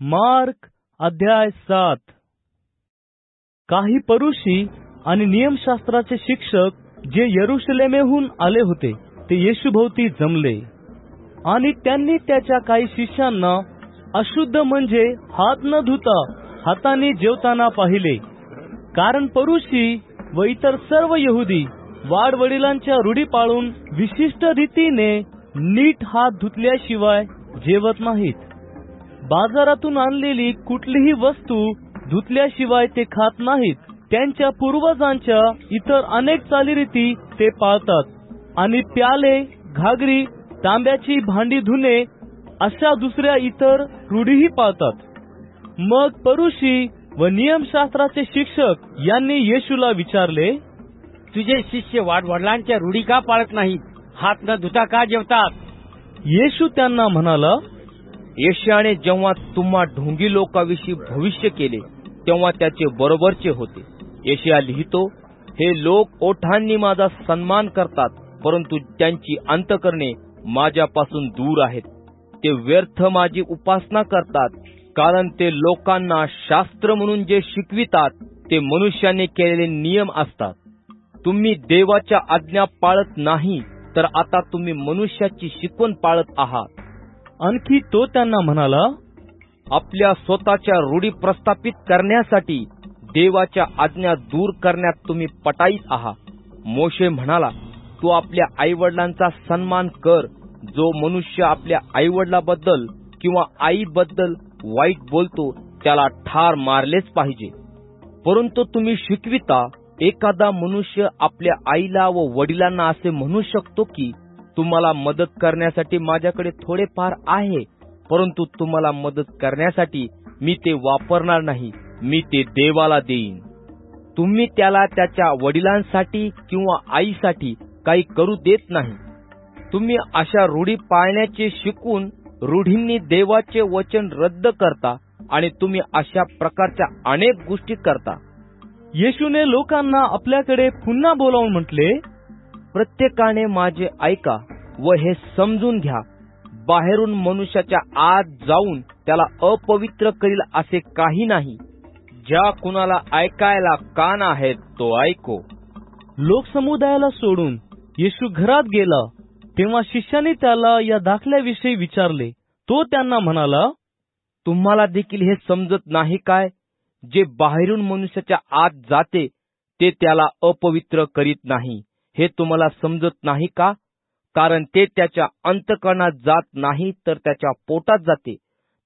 Mark अध्याय सात. काही परुषी आणि नियमशास्त्राचे शिक्षक जे यरुशलेमेहून आले होते ते येशूभोवती जमले. आणि त्यांनी त्याच्या काही शिष्यांना अशुद्ध म्हणजे हात न धुता हाताने जेवताना पाहिले. कारण परुषी व इतर सर्व यहुदी वाडवडिलांच्या रूढी पाळून विशिष्ट रीतीने नीट हात धुतल्याशिवाय जेवत नाहीत. बाजारातून आणलेली कुठलीही वस्तू धुतल्याशिवाय ते खात नाहीत. त्यांच्या पूर्वजांच्या इतर अनेक चालीरीती ते पाळतात. आणि प्याले घागरी तांब्याची भांडी धुणे अशा दुसऱ्या इतर रूढीही पाळतात. मग परुषी व नियमशास्त्राचे शिक्षक यांनी येशूला विचारले तुझे शिष्य वाडवडिलांच्या रूढी का पाळत नाहीत? हात न धुता का जेवतात? येशू त्यांना म्हणाला येशाने जेव्हा तुम्हा ढोंगी लोकाविषयी भविष्य केले तेव्हा त्याचे बरोबरचे होते. येशिया लिहितो हे लोक ओठांनी माझा सन्मान करतात परंतु त्यांची अंतकरणे माझ्यापासून दूर आहेत. ते व्यर्थ माझी उपासना करतात कारण ते लोकांना शास्त्र म्हणून जे शिकवितात ते मनुष्याने केलेले नियम असतात. तुम्ही देवाच्या आज्ञा पाळत नाही तर आता तुम्ही मनुष्याची शिकवण पाळत आहात. आणखी तो त्यांना म्हणाला आपल्या स्वतःच्या रूढी प्रस्थापित करण्यासाठी देवाच्या आज्ञा दूर करण्यात तुम्ही पटाईत आहात. मोशे म्हणाला तू आपल्या आईवडिलांचा सन्मान कर. जो मनुष्य आपल्या आईवडिलाबद्दल किंवा आईबद्दल वाईट बोलतो त्याला ठार मारलेच पाहिजे. परंतु तुम्ही शिकविता एखादा मनुष्य आपल्या आईला व वडिलांना असे म्हणू शकतो की तुम्हाला मदत करण्यासाठी माझ्याकडे थोडेफार आहे परंतु तुम्हाला मदत करण्यासाठी मी ते वापरणार नाही मी ते देवाला देईन. तुम्ही त्याला त्याच्या वडिलांसाठी किंवा आईसाठी काही करू देत नाही. तुम्ही अशा रूढी पाळण्याचे शिकून रूढींनी देवाचे वचन रद्द करता आणि तुम्ही अशा प्रकारच्या अनेक गोष्टी करता. येशूने लोकांना आपल्याकडे पुन्हा बोलावून म्हटले प्रत्येकाने माझे ऐका व हे समजून घ्या. बाहेरून मनुष्याच्या आत जाऊन त्याला अपवित्र करील असे काही नाही. ज्या कुणाला ऐकायला कान आहेत तो ऐको. लोकसमुदायाला सोडून येशू घरात गेला तेव्हा शिष्याने त्याला या दाखल्याविषयी विचारले. तो त्यांना म्हणाला तुम्हाला देखील हे समजत नाही काय? जे बाहेरून मनुष्याच्या आत जाते ते त्याला अपवित्र करीत नाही. हे तुम्हाला समजत नाही का? कारण ते त्याच्या अंतकरणात जात नाही तर त्याच्या पोटात जाते.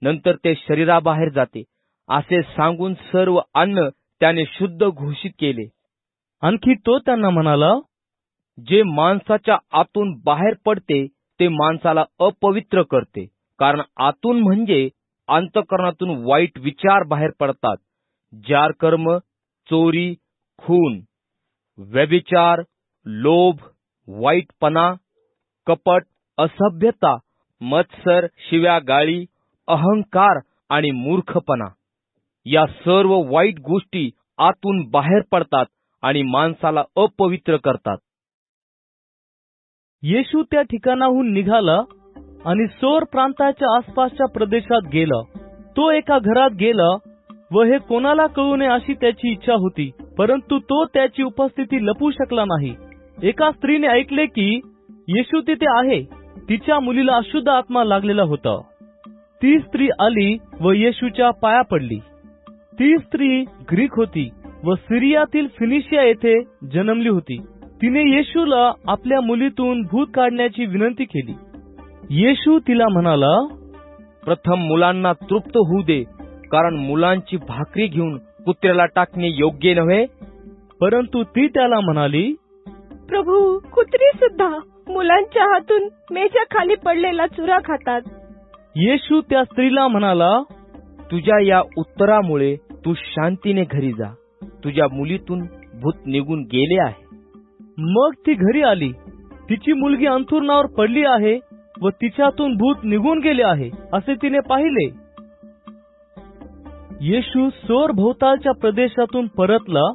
नंतर ते शरीराबाहेर जाते. असे सांगून सर्व अन्न त्याने शुद्ध घोषित केले. आणखी तो त्यांना म्हणाला जे माणसाच्या आतून बाहेर पडते ते माणसाला अपवित्र करते. कारण आतून म्हणजे अंतकरणातून वाईट विचार बाहेर पडतात. जार कर्म चोरी खून व्यभिचार लोभ वाईटपणा कपट असभ्यता मत्सर शिव्या गाळी अहंकार आणि मूर्खपणा. या सर्व वाईट गोष्टी आतून बाहेर पडतात आणि माणसाला अपवित्र करतात. येशू त्या ठिकाणाहून निघाला आणि सोर प्रांताच्या आसपासच्या प्रदेशात गेला. तो एका घरात गेला व हे कोणाला कळू नये अशी त्याची इच्छा होती परंतु तो त्याची उपस्थिती लपू शकला नाही. एका स्त्रीने ऐकले की येशू तिथे आहे. तिच्या मुलीला अशुद्ध आत्मा लागलेला होता. ती स्त्री आली व येशूच्या पाया पडली. ती स्त्री ग्रीक होती व सिरियातील फिनिशिया येथे जन्मली होती. तिने येशूला आपल्या मुलीतून भूत काढण्याची विनंती केली. येशू तिला म्हणाला प्रथम मुलांना तृप्त होऊ दे कारण मुलांची भाकरी घेऊन कुत्र्याला टाकणे योग्य नव्हे? परंतु ती त्याला म्हणाली प्रभू कुत्री सुद्धा मुलांच्या हातून मेच्या खाली पडलेला चुरा खातात. येशू त्या स्त्रीला म्हणाला तुझ्या या उत्तरामुळे तू शांतीने घरी जा. तुझ्या मुलीतून भूत निघून गेले आहे. मग ती घरी आली. तिची मुलगी अंथुरणावर पडली आहे व तिच्यातून भूत निघून गेले आहे असे तिने पाहिले. येशू सोर भोवतालच्या प्रदेशातून परतला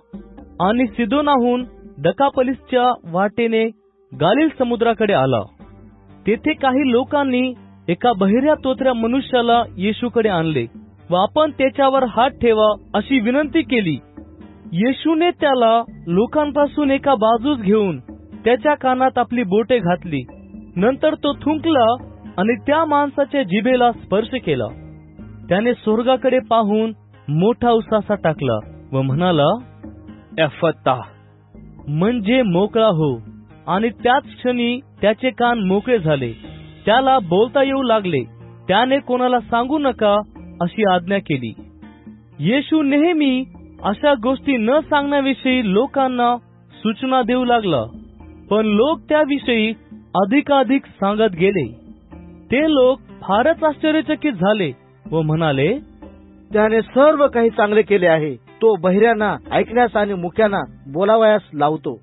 आणि सिदोनाहून दकापलिसच्या वाटेने गालिल समुद्राकडे आला. तेथे काही लोकांनी एका बहिऱ्या तोत्र्या मनुष्याला येशूकडे आणले व आपण त्याच्यावर हात ठेवा अशी विनंती केली. येशूने त्याला लोकांपासून एका बाजूस घेऊन त्याच्या कानात आपली बोटे घातली. नंतर तो थुंकला आणि त्या माणसाच्या जिभेला स्पर्श केला. त्याने स्वर्गाकडे पाहून मोठा उसासा टाकला व म्हणाला एफता म्हणजे मोकळा हो. आणि त्याच क्षणी त्याचे कान मोकळे झाले. त्याला बोलता येऊ लागले. त्याने कोणाला सांगू नका अशी आज्ञा केली. येशू नेहमी अशा गोष्टी न सांगण्याविषयी लोकांना सूचना देऊ लागला. पण लोक त्याविषयी अधिकाधिक सांगत गेले. ते लोक फारच आश्चर्यचकित झाले व म्हणाले त्याने सर्व काही चांगले केले आहे. तो बहिऱ्यांना ऐकण्यास आणि मुख्यांना बोलावयास लावतो.